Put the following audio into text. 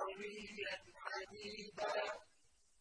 قريبا عجيبا